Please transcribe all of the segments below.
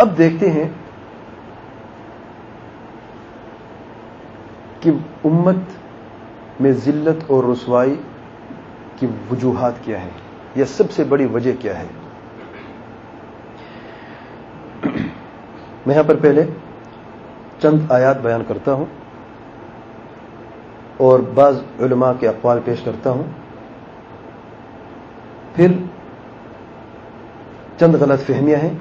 اب دیکھتے ہیں کہ امت میں ذلت اور رسوائی کی وجوہات کیا ہے یا سب سے بڑی وجہ کیا ہے؟ میں یہاں پر پہلے چند آیات بیان کرتا ہوں اور بعض علماء کے اقوال پیش کرتا ہوں۔ پھر چند غلط فہمیاں ہیں۔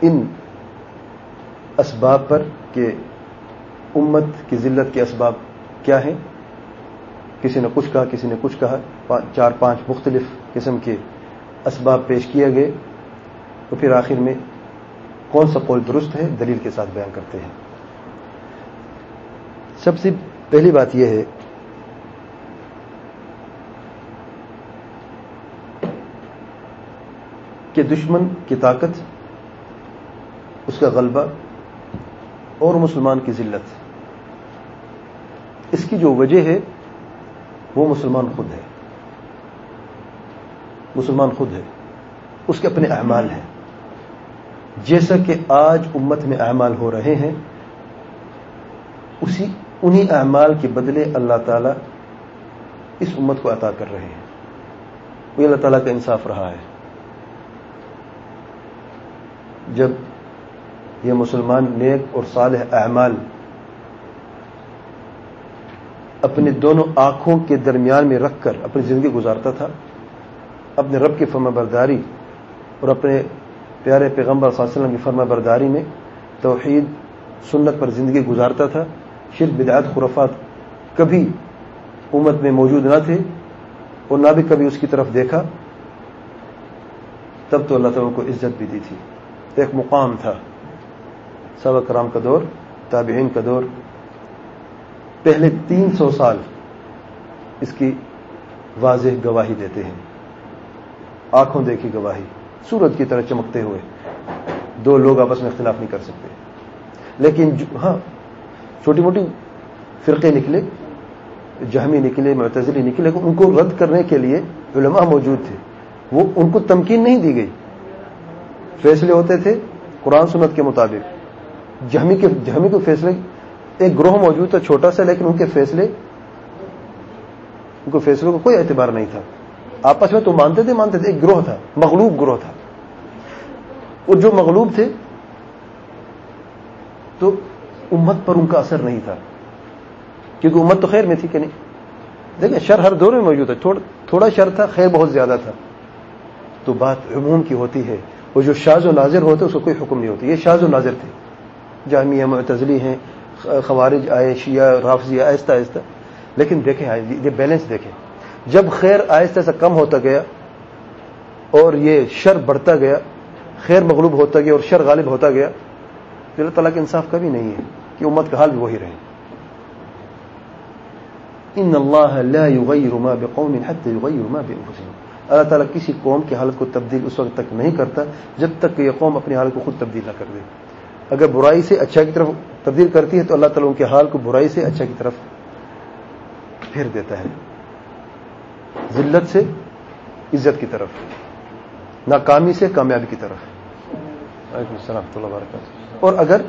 ان اسباب پر کہ امت کی ذلت کے اسباب کیا ہیں؟ کسی نے کچھ کہا، کسی نے کچھ کہا چار پانچ مختلف قسم کے اسباب پیش کیے گئے۔ تو پھر آخر میں کون سا قول درست ہے؟ دلیل کے ساتھ بیان کرتے ہیں۔ سب سے پہلی بات یہ ہے کہ دشمن کی طاقت اس کا غلبہ اور مسلمان کی ذلت اس کی جو وجہ ہے وہ مسلمان خود ہے مسلمان خود ہے اس کے اپنے اعمال ہیں جیسا کہ آج امت میں اعمال ہو رہے ہیں اسی انہی اعمال کے بدلے اللہ تعالی اس امت کو عطا کر رہے ہیں وہ اللہ تعالیٰ کا انصاف رہا ہے جب یہ مسلمان نیک اور صالح اعمال اپنے دونوں آنکھوں کے درمیان میں رکھ کر اپنی زندگی گزارتا تھا، اپنے رب کی فرما برداری اور اپنے پیارے پیغمبر صلی اللہ علیہ وسلم کی فرما برداری میں توحید، سنت پر زندگی گزارتا تھا۔ شرک بدعات خرفات کبھی امت میں موجود نہ تھے اور نہ بھی کبھی اس کی طرف دیکھا۔ تب تو اللہ تعالیٰ کو عزت بھی دی تھی۔ ایک مقام تھا۔ سب کرام کا دور، تابعین کا دور۔ پہلے تین سو سال اس کی واضح گواہی دیتے ہیں۔ آنکھوں دیکھی گواہی، سورج کی طرح چمکتے ہوئے۔ دو لوگ آپس میں اختلاف نہیں کر سکتے۔ لیکن ہاں چھوٹی موٹی فرقے نکلے، جہمی نکلے، معتزلی نکلے ان کو رد کرنے کے لیے علماء موجود تھے۔ وہ ان کو تمکین نہیں دی گئی۔ فیصلے ہوتے تھے قرآن سنت کے مطابق۔ جہمی کے جہمی کو فیصلے۔ ایک گروہ موجود تھا، چھوٹا سا، لیکن ان کے فیصلے ان کو فیصلوں کا کوئی اعتبار نہیں تھا۔ آپس میں تو مانتے تھے مانتے تھے، ایک گروہ تھا، مغلوب گروہ تھا۔ اور جو مغلوب تھے، تو امت پر ان کا اثر نہیں تھا۔ کیونکہ امت تو خیر میں تھی کہ نہیں۔ دیکھیں، شر ہر دور میں موجود ہے۔ تھوڑا شر تھا، خیر بہت زیادہ تھا۔ تو بات عموم کی ہوتی ہے وہ جو شاز و ناظر ہوتے اس کو کوئی حکم نہیں ہوتی یہ شاز و ناظر تھے۔ جامعہ معتزلی ہیں، خوارج آئے شیعہ رافضی آہستہ آہستہ۔ لیکن دیکھیں، یہ بیلنس دیکھیں۔ جب خیر آہستہ سے کم ہوتا گیا اور یہ شر بڑھتا گیا، خیر مغلوب ہوتا گیا اور شر غالب ہوتا گیا، تو اللہ تعالیٰ کا انصاف کبھی نہیں ہے کہ امت کا حال بھی وہی رہے۔ ان اللہ لا يغير ما بقوم حتى يغير ما بانفسهم اللہ تعالیٰ کسی قوم کی حالت کو تبدیل اس وقت تک نہیں کرتا جب تک کہ یہ قوم اپنی حالت کو خود تبدیل نہ کر دے۔ اگر برائی سے اچھا کی طرف تبدیل کرتی ہے تو اللہ تعالیٰ ان کے حال کو برائی سے اچھا کی طرف پھیر دیتا ہے۔ ذلت سے عزت کی طرف ناکامی سے کامیابی کی طرف۔ وعلیکم السلام اللہ وبرکاتہ۔ اور اگر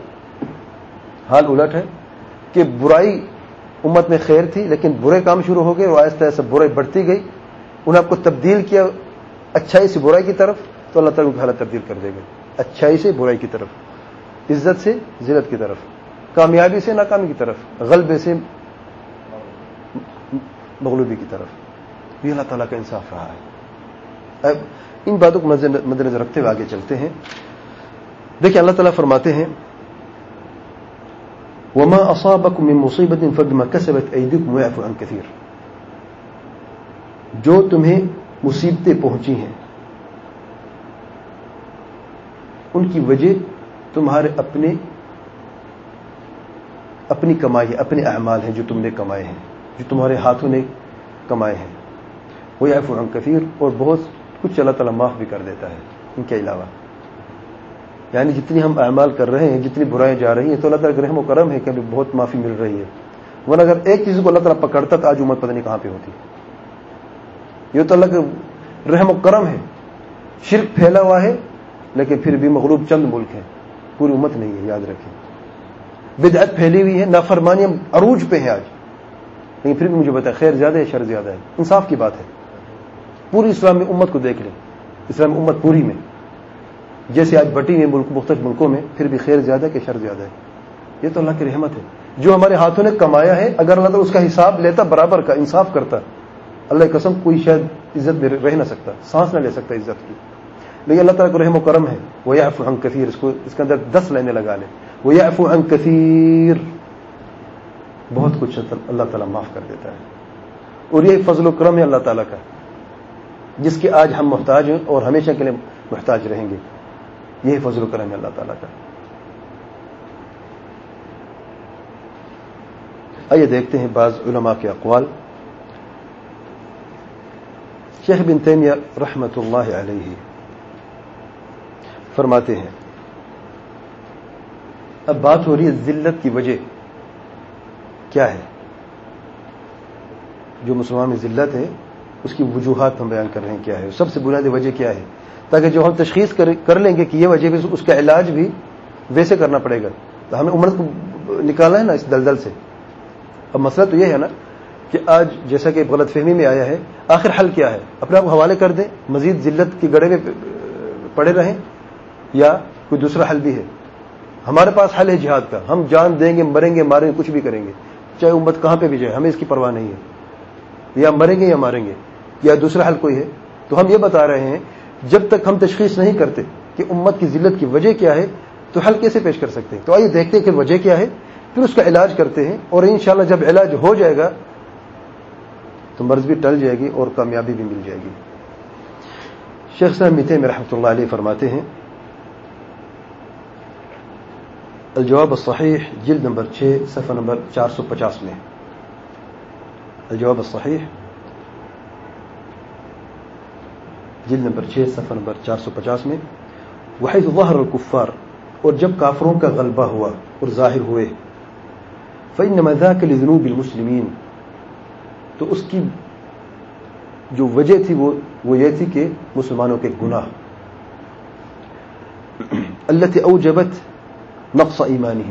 حال الٹ ہے کہ برائی امت میں خیر تھی لیکن برے کام شروع ہو گئے اور آہستہ آہستہ برائی بڑھتی گئی انہیں آپ کو تبدیل کیا اچھائی سے برائی کی طرف تو اللہ تعالیٰ کی حالت تبدیل کر دے گا۔ اچھائی سے برائی کی طرف۔ عزت سے ذلت کی طرف، کامیابی سے ناکامی کی طرف، غلبے سے مغلوبی کی طرف۔ یہ اللہ تعالیٰ کا انصاف رہا ہے۔ اب ان باتوں کو مد نظر رکھتے ہوئے آگے چلتے ہیں۔ دیکھیں اللہ تعالیٰ فرماتے ہیں، وما اصابكم من مصیبت فبما كسبت ايديكم ويعفو عن كثير۔ جو تمہیں مصیبتیں پہنچی ہیں، ان کی وجہ تمہارے اپنے اپنی کمائی ہے، اپنے اعمال ہیں جو تم نے کمائے ہیں، جو تمہارے ہاتھوں نے کمائے ہیں۔ وہ یا فرحم کثیر اور بہت کچھ اللہ تعالیٰ معاف بھی کر دیتا ہے۔ ان کے علاوہ یعنی جتنی ہم اعمال کر رہے ہیں، جتنی برائیں جا رہی ہیں، تو اللہ تعالیٰ رحم و کرم ہے کہ ابھی بہت معافی مل رہی ہے۔ ورنہ اگر ایک چیز کو اللہ تعالیٰ پکڑتا تو آج امت پتہ نہیں کہاں پہ ہوتی۔ یہ تو اللہ کا رحم و کرم ہے۔ شرک پھیلا ہوا ہے، لیکن پھر بھی مغلوب چند ملک ہیں۔ پوری امت نہیں ہے، یاد رکھیں۔ بدعت پھیلی ہوئی ہے، نافرمانی عروج پہ ہیں آج۔ لیکن پھر بھی مجھے بتائیں، خیر زیادہ ہے، شر زیادہ ہے۔ انصاف کی بات ہے۔ پوری اسلامی امت کو دیکھ لیں۔ اسلامی امت پوری میں۔ جیسے آج بٹی ہوئی ملک، مختلف ملکوں میں، پھر بھی خیر زیادہ کہ شر زیادہ ہے۔ یہ تو اللہ کی رحمت ہے۔ جو ہمارے ہاتھوں نے کمایا ہے، اگر اللہ تعالیٰ اس کا حساب لیتا، برابر کا، انصاف کرتا، اللہ کی قسم، کوئی شاید عزت میں رہ نہ سکتا، سانس نہ لے سکتا عزت کی۔ لیکن اللہ تعالیٰ کو رحم و کرم ہے۔ وہ یا افو کثیر، اس کو اس کے اندر دس لینے لگا لے وہ یا افو کثیر۔ بہت کچھ اللہ تعالیٰ معاف کر دیتا ہے۔ اور یہ فضل و کرم ہے اللہ تعالیٰ کا، جس کے آج ہم محتاج ہیں اور ہمیشہ کے لیے محتاج رہیں گے۔ یہی فضل و کرم ہے اللہ تعالیٰ کا۔ آئیے دیکھتے ہیں بعض علماء کے اقوال۔ شیخ بن تیمیہ رحمت اللہ علیہ۔ فرماتے ہیں۔ اب بات ہو رہی ہے ذلت کی وجہ۔ کیا ہے؟ جو مسلمان میں ذلت ہے، اس کی وجوہات ہم بیان کر رہے ہیں کیا ہے۔ سب سے بنیادی وجہ کیا ہے؟ تاکہ جو ہم تشخیص کر لیں گے کہ یہ وجہ بھی، اس کا علاج بھی ویسے کرنا پڑے گا۔ تو ہمیں عمر کو نکالا ہے نا اس دلدل سے۔ اب مسئلہ تو یہ ہے نا کہ آج جیسا کہ غلط فہمی میں آیا ہے، آخر حل کیا ہے؟ اپنے آپ کو حوالے کر دیں۔ مزید ذلت کی گڑے میں پڑے رہیں۔ یا کوئی دوسرا حل بھی ہے۔ ہمارے پاس حل ہے جہاد کا۔ ہم جان دیں گے، مریں گے، ماریں گے، کچھ بھی کریں گے۔ چاہے امت کہاں پہ بھی جائے، ہمیں اس کی پرواہ نہیں ہے۔ یا مریں گے یا ماریں گے۔ یا دوسرا حل کوئی ہے۔ تو ہم یہ بتا رہے ہیں، جب تک ہم تشخیص نہیں کرتے کہ امت کی ذلت کی وجہ کیا ہے، تو حل کیسے پیش کر سکتے ہیں؟ تو آئیے دیکھتے ہیں کہ وجہ کیا ہے، پھر اس کا علاج کرتے ہیں اور انشاءاللہ جب علاج ہو جائے گا، تو مرض بھی ٹل جائے گی اور کامیابی بھی مل جائے گی۔ شیخ صاحب میتے میں رحمۃ اللہ علیہ فرماتے ہیں الجواب الصحیح جلد نمبر چھ، صفحہ نمبر چار سو پچاس میں۔ الجواب الصحیح جلد نمبر چھ، صفحہ نمبر چار سو پچاس میں۔ وحید ظہر الکفار اور جب کافروں کا غلبہ ہوا اور ظاہر ہوئے فن مزا کے جنوب المسلمین تو اس کی جو وجہ تھی وہ وہ یہ تھی کہ مسلمانوں کے گناہ۔ اللہ اوجبت نقص ایمانی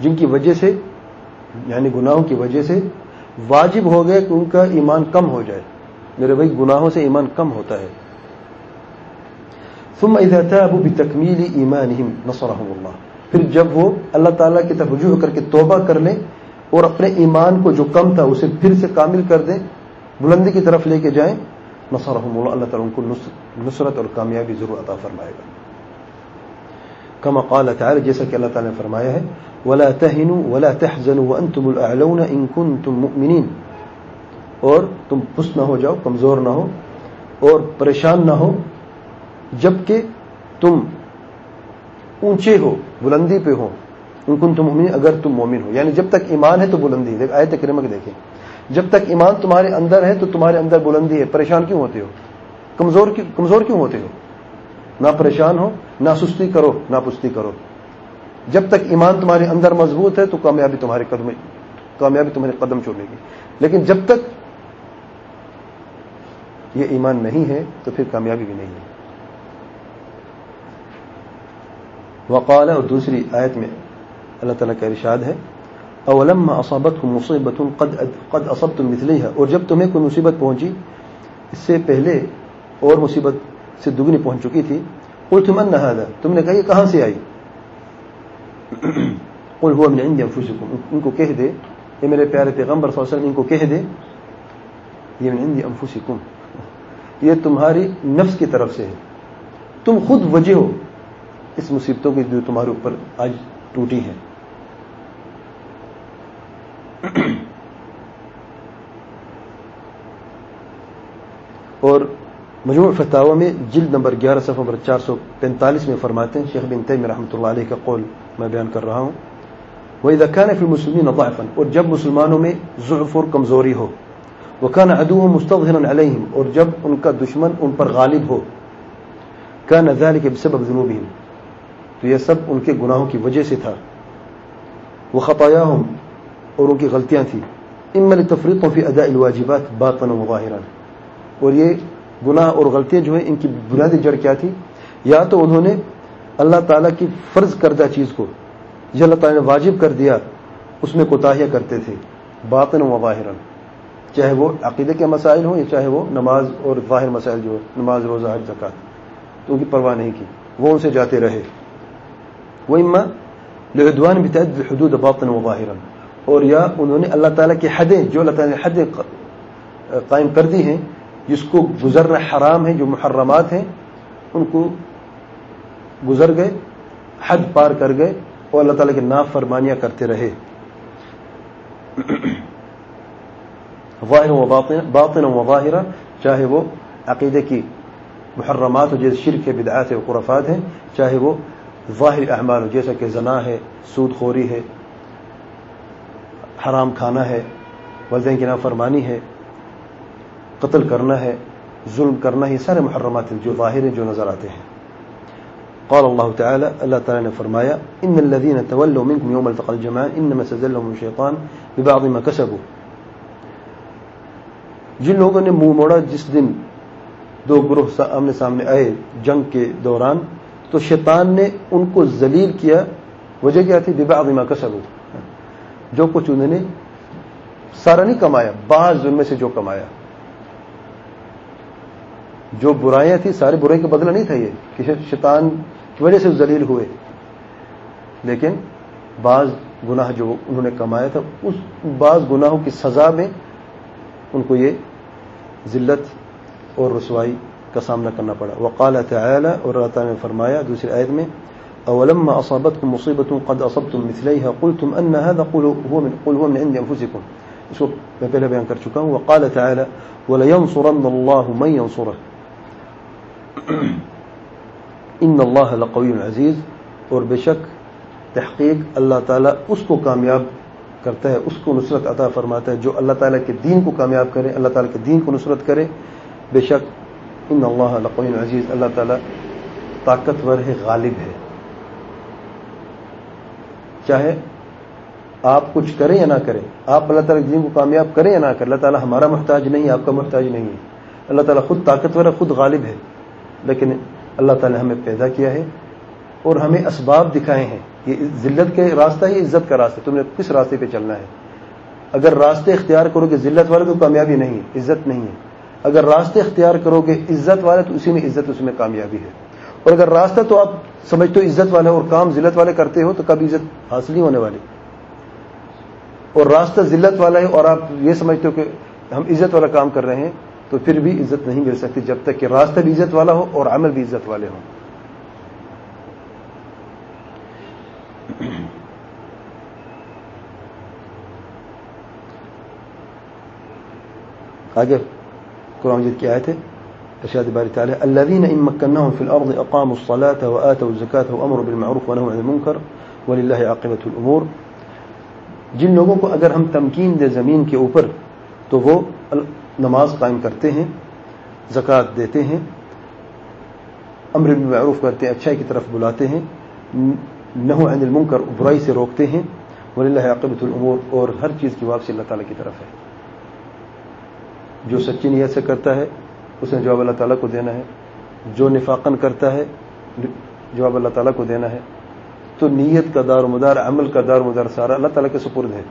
جن کی وجہ سے یعنی گناہوں کی وجہ سے واجب ہو گئے کہ ان کا ایمان کم ہو جائے۔ میرے بھائی، گناہوں سے ایمان کم ہوتا ہے۔ ثم اذا تابوا بتكميل ایمانهم نصرهم اللہ۔ پھر جب وہ اللہ تعالیٰ کی طرف رجوع کر کے توبہ کر لیں اور اپنے ایمان کو جو کم تھا اسے پھر سے کامل کر دیں، بلندی کی طرف لے کے جائیں نصرهم اللہ اللہ تعالیٰ ان کو نصرت اور کامیابی ضرور عطا فرمائے گا۔ كما قال تعالى، جیسا کہ اللہ تعالیٰ نے فرمایا ہے، ولا تهنوا ولا تحزنوا وانتم الاعلون ان كنتم مؤمنين۔ اور تم پس نہ ہو جاؤ، کمزور نہ ہو، اور پریشان نہ ہو، جبکہ تم اونچے ہو، بلندی پہ ہو۔ ان کن تم مومن اگر تم مومن ہو۔ یعنی جب تک ایمان ہے تو بلندی۔ دیکھ آئے تکرمک دیکھیں۔ جب تک ایمان تمہارے اندر ہے تو تمہارے اندر بلندی ہے۔ پریشان کیوں ہوتے ہو؟ کمزور کمزور کیوں ہوتے ہو؟ نہ پریشان ہو نہ سستی کرو، نہ پستی کرو۔ جب تک ایمان تمہارے اندر مضبوط ہے، تو کامیابی تمہارے قدم کامیابی تمہارے قدم چھوڑنے گی۔ لیکن جب تک یہ ایمان نہیں ہے، تو پھر کامیابی بھی نہیں ہے۔ وقال، اور دوسری آیت میں اللہ تعالیٰ کا ارشاد ہے، اولم اصابت کو مصیبت قد قد اصبتم مثلیها اور جب تمہیں کوئی مصیبت پہنچی، اس سے پہلے اور مصیبت سے دگنی پہنچ چکی تھی قلتم هذا؟ تم نے کہا یہ کہاں سے آئی؟ قل هو من عند انفسكم ان کو کہہ دے یہ میرے پیارے پیغمبر صلی اللہ علیہ وسلم، ان کو کہہ دے، یہ من عند انفسكم یہ تمہاری نفس کی طرف سے ہے۔ تم خود وجہ ہو۔ اس مصیبتوں کی جو تمہارے اوپر آج ٹوٹی ہیں۔ اور مجموع فتح میں جلد نمبر گیارہ صفحہ نمبر چار سو پینتالیس میں فرماتے ہیں، شیخ بن تیم رحمۃ اللہ علیہ کا قول میں بیان کر رہا ہوں۔ وہ دکان فی مسلم اور جب مسلمانوں میں ضعف اور کمزوری ہو وہ کان ادو مستقن علیہم اور جب ان کا دشمن ان پر غالب ہو کا نظال کے سبب جنوبی تو یہ سب ان کے گناہوں کی وجہ سے تھا۔ وہ خطایا اور ان کی غلطیاں تھیں۔ ان میں تفریقوں فی ادا الواجبات باطن و اور یہ گناہ اور غلطیاں جو ہیں، ان کی بنیادی جڑ کیا تھی؟ یا تو انہوں نے اللہ تعالیٰ کی فرض کردہ چیز کو، جو اللہ تعالیٰ نے واجب کر دیا، اس میں کوتاہیاں کرتے تھے، باطن و واہرن چاہے وہ عقیدے کے مسائل ہوں یا چاہے وہ نماز اور ظاہر مسائل جو نماز، روزہ، حج زکات تو ان کی پرواہ نہیں کی۔ وہ ان سے جاتے رہے۔ وہ اما لعدوان بتعد حدود باطن و ظاہرن اور یا انہوں نے اللہ تعالیٰ کی حدیں، جو اللہ تعالیٰ نے حدیں قائم کر دی ہیں جس کو گزرنا حرام ہے، جو محرمات ہیں، ان کو گزر گئے حد پار کر گئے اور اللہ تعالیٰ کی نافرمانیاں کرتے رہے۔ ظاہر و باطن و ظاہرہ چاہے وہ عقیدے کی محرمات ہو، جیسے شرک بدعات و قرفات ہیں، چاہے وہ ظاہر احمال ہو، جیسا کہ زنا ہے، سود خوری ہے، حرام کھانا ہے، والدین کی نافرمانی ہے۔ قتل کرنا ہے، ظلم کرنا یہ سارے محرمات ہیں جو ظاہر ہیں، جو نظر آتے ہیں۔ قال الله تعالى اللہ تعالی نے فرمایا، ان الذين تولوا منكم يوم التقى الجمعان انما سزلهم الشيطان ببعض ما كسبوا جن لوگوں نے منہ موڑا، جس دن دو گروہ آمنے سامنے آئے جنگ کے دوران، تو شیطان نے ان کو ذلیل کیا۔ وجہ کیا تھی؟ ببعض ما كسبوا جو کچھ انہوں نے، سارا نہیں کمایا، بعض ان میں سے جو کمایا۔ جو برائیاں تھیں، سارے برائی کا بدلہ نہیں تھا یہ کہ شیطان کی وجہ سے ذلیل ہوئے۔ لیکن بعض گناہ جو انہوں نے کمایا تھا، اس بعض گناہوں کی سزا میں ان کو یہ ذلت اور رسوائی کا سامنا کرنا پڑا۔ وقال تعالی، اور اللہ تعالیٰ نے فرمایا، دوسری عید میں، اولما اصابتكم مصیبت قد اصبتم مثليها قلتم ان هذا قل هو من عند اس کو میں پہلے بیان کر چکا ہوں۔ وقال تعالی، ولينصرن الله من ينصره۔ ان اللہ لقوی عزیز اور بے شک تحقیق اللہ تعالیٰ اس کو کامیاب کرتا ہے، اس کو نصرت عطا فرماتا ہے جو اللہ تعالیٰ کے دین کو کامیاب کرے، اللہ تعالیٰ کے دین کو نصرت کرے۔ بے شک ان اللہ لقوی عزیز اللہ تعالیٰ طاقتور ہے، غالب ہے۔ چاہے آپ کچھ کریں یا نہ کریں، آپ اللہ تعالیٰ کے دین کو کامیاب کریں یا نہ کریں، اللہ تعالیٰ ہمارا محتاج نہیں، آپ کا محتاج نہیں ہے۔ اللہ تعالیٰ خود طاقتور ہے، خود غالب ہے۔ لیکن اللہ تعالی نے ہمیں پیدا کیا ہے اور ہمیں اسباب دکھائے ہیں۔ یہ ذلت کے راستہ ہی عزت کا راستہ تم نے کس راستے پہ چلنا ہے؟ اگر راستے اختیار کرو گے ذلت والے تو کامیابی نہیں ہے، عزت نہیں ہے۔ اگر راستے اختیار کرو گے عزت والے تو اسی میں عزت، اس میں کامیابی ہے۔ اور اگر راستہ تو آپ سمجھتے ہو عزت والے اور کام ذلت والے کرتے ہو تو کبھی عزت حاصل نہیں ہونے والی۔ اور راستہ ذلت والا ہے اور آپ یہ سمجھتے ہو کہ ہم عزت والا کام کر رہے ہیں تو پھر بھی عزت نہیں مل سکتی جب تک کہ راستہ بھی عزت والا ہو اور عمل بھی عزت والے ہوں۔ آگے قرآن مجید کی آئے تھے ارشاد باری تعالی الذين ان مكناهم في الارض اقاموا الصلاه واتوا الزكاه وامروا بالمعروف ونهوا عن المنكر ولله عاقبه الامور۔ جن لوگوں کو اگر ہم تمکین دے زمین کے اوپر تو وہ نماز قائم کرتے ہیں، زکوٰۃ دیتے ہیں، امر معروف کرتے ہیں، اچھائی کی طرف بلاتے ہیں نحو عن المنکر برائی سے روکتے ہیں ولی اللہ العمور اور ہر چیز کی واپسی اللہ تعالیٰ کی طرف ہے۔ جو سچی نیت سے کرتا ہے، اس نے جواب اللہ تعالیٰ کو دینا ہے۔ جو نفاقن کرتا ہے، جواب اللہ تعالیٰ کو دینا ہے۔ تو نیت کا دار و مدار، عمل کا دار و مدار سارا اللہ تعالیٰ کے سپرد ہے۔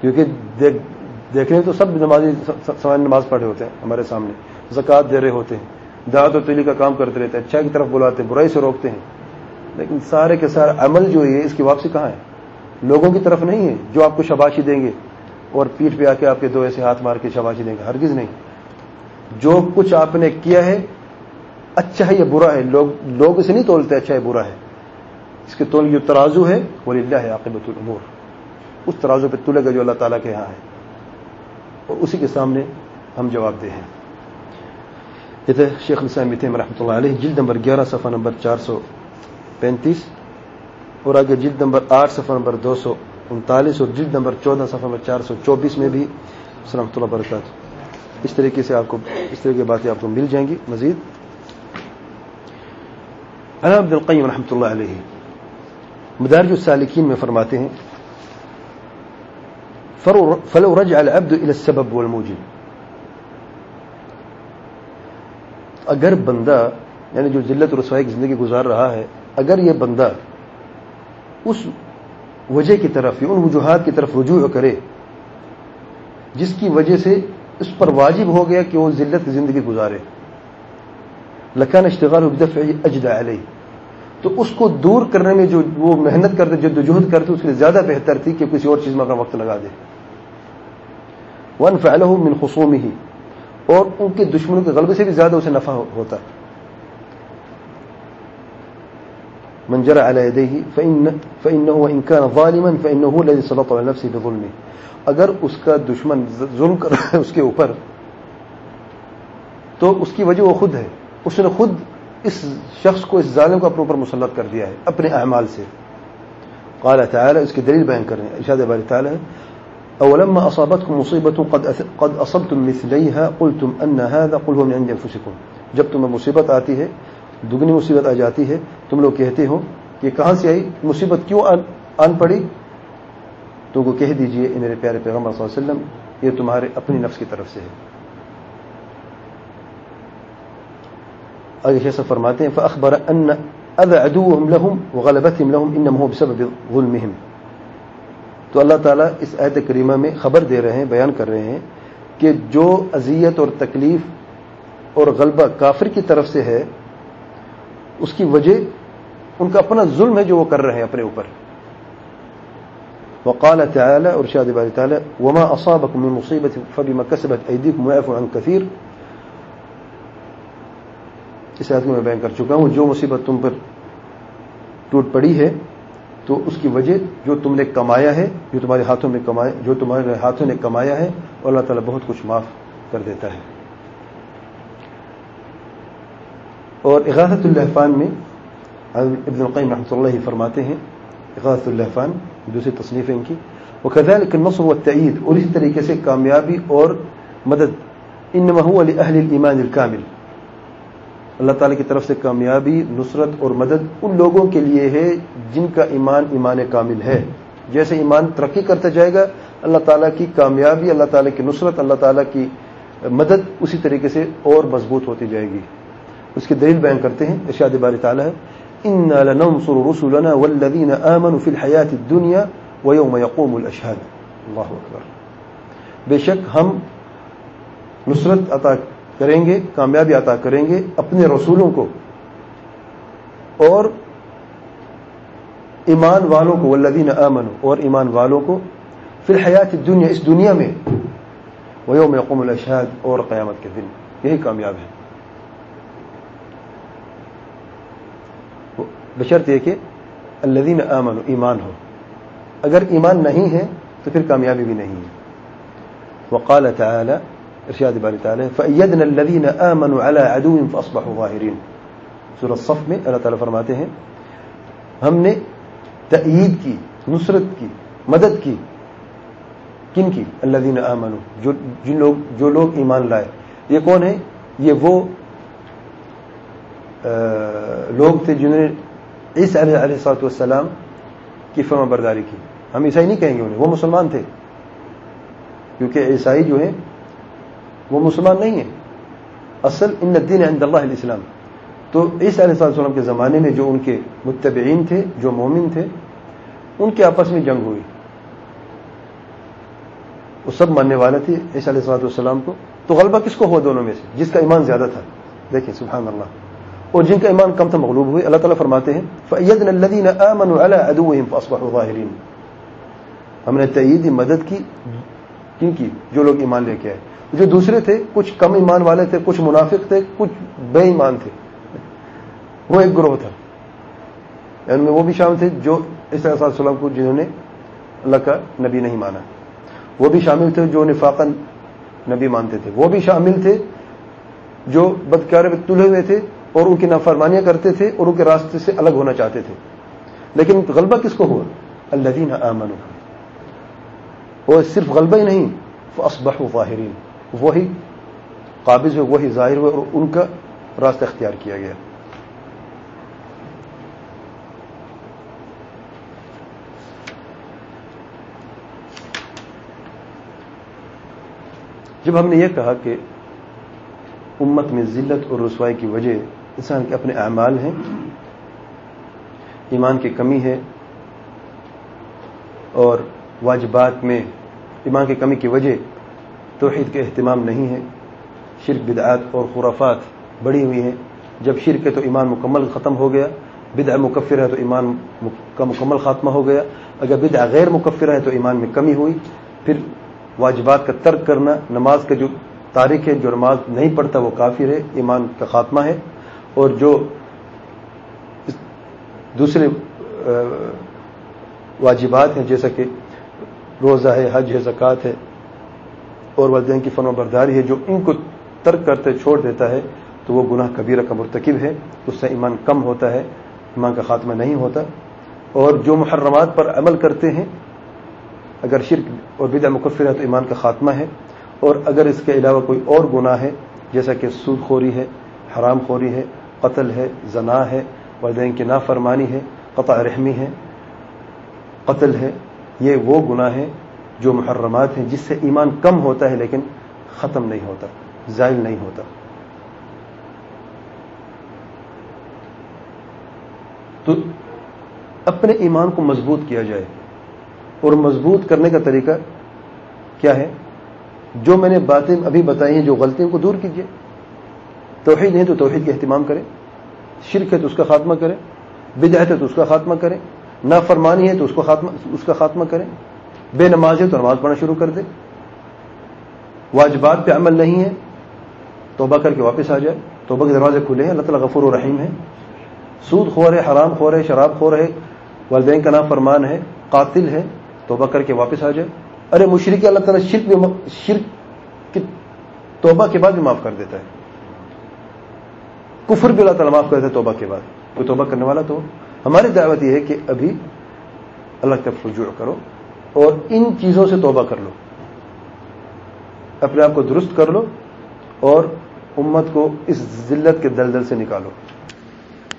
کیونکہ دیکھیں تو سب نمازی سوائن نماز پڑھے ہوتے ہیں ہمارے سامنے۔ زکوٰۃ دے رہے ہوتے ہیں۔ دعوت و تلی کا کام کرتے رہتے ہیں اچھا کی طرف بلاتے ہیں، برائی سے روکتے ہیں۔ لیکن سارے کے سارے عمل جو ہے اس کی واپسی کہاں ہے؟ لوگوں کی طرف نہیں ہے، جو آپ کو شباشی دیں گے اور پیٹ پہ آ کے آپ کے دو ایسے ہاتھ مار کے شباشی دیں گے، ہرگز نہیں۔ جو کچھ آپ نے کیا ہے اچھا ہے یا برا ہے، لوگ لوگ اسے نہیں تولتے اچھا ہے برا ہے۔ اس کے تول جو ترازو ہے وہ اللہ ہے عاقبت العمور اس ترازو پہ تلے گا جو اللہ تعالیٰ کے یہاں ہے۔ اور اسی کے سامنے ہم جواب دے ہیں۔ یہ شیخ نسام تھے رحمۃ اللہ علیہ، جلد نمبر گیارہ، صفحہ نمبر چار سو پینتیس اور آگے جلد نمبر آٹھ، صفحہ نمبر دو سو انتالیس اور جلد نمبر چودہ، صفحہ نمبر چار سو چوبیس میں بھی۔ رحمۃ اللہ برکات اس طریقے سے آپ کو، اس طرح کی باتیں آپ کو مل جائیں گی۔ مزید۔ عبد القیم رحمۃ اللہ علیہ۔ مدارج السالکین میں فرماتے ہیں فلو رجع العبد الى السبب والموجب. اگر بندہ یعنی جو ذلت رسوائی کی زندگی گزار رہا ہے، اگر یہ بندہ اس وجہ کی طرف یا ان وجوہات کی طرف رجوع کرے، جس کی وجہ سے اس پر واجب ہو گیا کہ وہ ذلت کی زندگی گزارے. لکان اشتغال بدفع اجدا علیہ. تو اس کو دور کرنے میں جو وہ محنت کرتے، جد وجہد کرتے، اس کے لیے زیادہ بہتر تھی کہ کسی اور چیز میں اپنا وقت لگا دے. ون فعلہ من خصوم ہی اور ان کے دشمنوں کے غلبے سے بھی زیادہ اسے نفع ہوتا۔ منجر علی یدیہ فإنه وإن كان ظالما فإنه الذي سلط على نفسه بظلمه۔ اگر اس کا دشمن ظلم کر رہا ہے اس کے اوپر، تو اس کی وجہ وہ خود ہے۔ اس نے خود اس شخص کو، اس ظالم کو اپنے اوپر مسلط کر دیا ہے، اپنے اعمال سے۔ قال تعالی اس کی دلیل بیان کر رہے ہیں ارشاد باری تعالی ہے اولما اصابتكم مصیبت قد قد اصبتم مثليها قلتم ان هذا قل هو من عند انفسكم جب تمہیں مصیبت آتی ہے، دگنی مصیبت آ جاتی ہے، تم لوگ کہتے ہو کہ کہاں سے آئی؟ مصیبت کیوں آن پڑی؟ تو وہ کہہ دیجیے میرے پیارے پیغمبر صلی اللہ علیہ وسلم، یہ تمہارے اپنی نفس کی طرف سے ہے۔ آگے سے فرماتے ہیں، فأخبر ان اذى عدوهم لهم وغلبتهم لهم انما هو بسبب ظلمهم۔ تو اللہ تعالیٰ اس آیت کریمہ میں خبر دے رہے ہیں، بیان کر رہے ہیں کہ جو اذیت اور تکلیف اور غلبہ کافر کی طرف سے ہے، اس کی وجہ ان کا اپنا ظلم ہے جو وہ کر رہے ہیں اپنے اوپر۔ وقال تعالى ارشاد باري تعالى وما اصابكم من مصيبه فبما كسبت ايديكم ويعفو عن كثير اس آیت میں بیان کر چکا ہوں، جو مصیبت تم پر ٹوٹ پڑی ہے تو اس کی وجہ جو تم نے کمایا ہے، جو تمہارے ہاتھوں میں کمایا، جو تمہارے ہاتھوں نے کمایا ہے، اور اللہ تعالیٰ بہت کچھ معاف کر دیتا ہے۔ اور اغاثت الحفان میں ابن القیم رحمۃ اللہ فرماتے ہیں اغاثت الحفان دوسری تصنیف ان کی۔ وہ كذلك النصر والتأييد، اور اسی طریقے سے کامیابی اور مدد۔ انما هو لاهل الايمان الكامل۔ اللہ تعالی کی طرف سے کامیابی، نصرت اور مدد ان لوگوں کے لیے ہے جن کا ایمان ایمان کامل ہے۔ جیسے ایمان ترقی کرتا جائے گا، اللہ تعالیٰ کی کامیابی، اللہ تعالیٰ کی نصرت، اللہ تعالیٰ کی مدد اسی طریقے سے اور مضبوط ہوتی جائے گی۔ اس کی دلیل بیان کرتے ہیں، ارشاد باری تعالیٰ ہے لننصر رسلنا والذين امنوا في الحياه الدنيا اکبر۔ بے شک ہم نصرت عطا کریں گے، کامیابی عطا کریں گے اپنے رسولوں کو۔ اور ایمان والوں کو، والذین آمنوا، اور ایمان والوں کو فی الحیات الدنیا، اس دنیا میں، ویوم یقوم الاشهاد اور قیامت کے دن۔ یہی کامیاب ہے بشرط یہ کہ الذین آمنوا، ایمان ہو۔ اگر ایمان نہیں ہے تو پھر کامیابی بھی نہیں ہے۔ وقال تعالی ارشاد باری تعالی فأيدنا الذين آمنوا على عدو فاصبحوا ظاهرين۔ سورہ الصف میں اللہ تعالی فرماتے ہیں، ہم نے تأیید کی، نصرت کی، مدد کی۔ کن کی؟ الذين آمنوا، جو جن لوگ، جو لوگ ایمان لائے۔ یہ کون ہے یہ وہ لوگ تھے جنہوں نے عیسی علیہ السلاۃ والسلام کی فرما برداری کی۔ ہم عیسائی نہیں کہیں گے انہیں، وہ مسلمان تھے۔ کیونکہ عیسائی جو ہیں وہ مسلمان نہیں ہیں۔ اصل ان الدین عند اللہ علیہ السلام تو عیسی علیہ السلام کے زمانے میں جو ان کے متبعین تھے، جو مومن تھے، ان کے آپس میں جنگ ہوئی۔ وہ سب ماننے والے تھے عیسی علیہ السلاۃ والسلام کو۔ تو غلبہ کس کو ہوا دونوں میں سے؟ جس کا ایمان زیادہ تھا۔ دیکھیں، سبحان اللہ۔ اور جن کا ایمان کم تھا، مغلوب ہوئے۔ اللہ تعالیٰ فرماتے ہیں، فَأَيَّدْنَا الَّذِينَ آمَنُوا عَلَىٰ فَأَصْبَحُوا ظَاهِرِينَ۔ ہم نے تعید مدد کی کن کی؟ جو لوگ ایمان لے کے آئے۔ جو دوسرے تھے، کچھ کم ایمان والے تھے، کچھ منافق تھے، کچھ بے ایمان تھے۔ وہ ایک گروہ تھا۔ یعنی وہ بھی شامل تھے جو اس طرح وسلم کو جنہوں نے اللہ کا نبی نہیں مانا۔ وہ بھی شامل تھے جو نفاقن نبی مانتے تھے۔ وہ بھی شامل تھے جو بدکار تلے ہوئے تھے اور ان کی نافرمانیاں کرتے تھے اور ان کے راستے سے الگ ہونا چاہتے تھے۔ لیکن غلبہ کس کو ہوا؟ اللہ دین امن صرف غلبہ ہی نہیں اسبح ظاہرین۔ وہی قابض ہوئے وہی ظاہر ہوئے اور ان کا راستہ اختیار کیا گیا۔ جب ہم نے یہ کہا کہ امت میں ذلت اور رسوائی کی وجہ انسان کے اپنے اعمال ہیں، ایمان کی کمی ہے اور واجبات میں ایمان کی کمی کی وجہ توحید کے اہتمام نہیں ہے شرک، بدعات اور خرافات بڑی ہوئی ہیں۔ جب شرک ہے تو ایمان مکمل ختم ہو گیا بدع مکفر ہے تو ایمان کا مکمل خاتمہ ہو گیا۔ اگر بدع غیر مکفر ہے تو ایمان میں کمی ہوئی۔ پھر واجبات کا ترک کرنا، نماز کا جو تاریخ ہے، جو نماز نہیں پڑھتا وہ کافر ہے، ایمان کا خاتمہ ہے۔ اور جو دوسرے واجبات ہیں، جیسا کہ روزہ ہے، حج ہے، زکوٰۃ ہے اور والدین کی فن و برداری ہے جو ان کو ترک کرتے چھوڑ دیتا ہے، تو وہ گناہ کبیرہ کا مرتکب ہے۔ اس سے ایمان کم ہوتا ہے، ایمان کا خاتمہ نہیں ہوتا۔ اور جو محرمات پر عمل کرتے ہیں، اگر شرک اور بدع مکفر ہے تو ایمان کا خاتمہ ہے۔ اور اگر اس کے علاوہ کوئی اور گناہ ہے، جیسا کہ سود خوری ہے، حرام خوری ہے، قتل ہے، زنا ہے، والدین کی نافرمانی ہے، قطع رحمی ہے، قتل ہے، یہ وہ گناہ ہیں جو محرمات ہیں، جس سے ایمان کم ہوتا ہے لیکن ختم نہیں ہوتا، زائل نہیں ہوتا۔ تو اپنے ایمان کو مضبوط کیا جائے اور مضبوط کرنے کا طریقہ کیا ہے؟ جو میں نے باتیں ابھی بتائی ہیں، جو غلطیوں کو دور کیجیے توحید ہے تو توحید کا اہتمام کریں۔ شرک ہے تو اس کا خاتمہ کریں۔ بدعت ہے تو اس کا خاتمہ کریں۔ نافرمانی ہے تو اس کو خاتمہ اس کا خاتمہ کریں۔ بے نماز ہے تو نماز پڑھنا شروع کر دیں واجبات پہ عمل نہیں ہے، توبہ کر کے واپس آ جائے۔ توبہ کے دروازے کھلے ہیں، اللہ تعالیٰ غفور و رحیم ہے۔ سود خور ہے، حرام خور ہے، شراب خور ہے، والدین کا نام فرمان ہے، قاتل ہے، توبہ کر کے واپس آ جائے۔ ارے مشرق اللہ تعالیٰ شرک بھی شرک کی توبہ کے بعد بھی معاف کر دیتا ہے۔ کفر بھی اللہ تعالیٰ معاف کر دیتا ہے توبہ کے بعد۔ کوئی توبہ کرنے والا تو ہماری دعوت یہ ہے کہ ابھی اللہ کی طرف رجوع کرو۔ اور ان چیزوں سے توبہ کر لو۔ اپنے آپ کو درست کر لو اور امت کو اس ذلت کے دلدل سے نکالو۔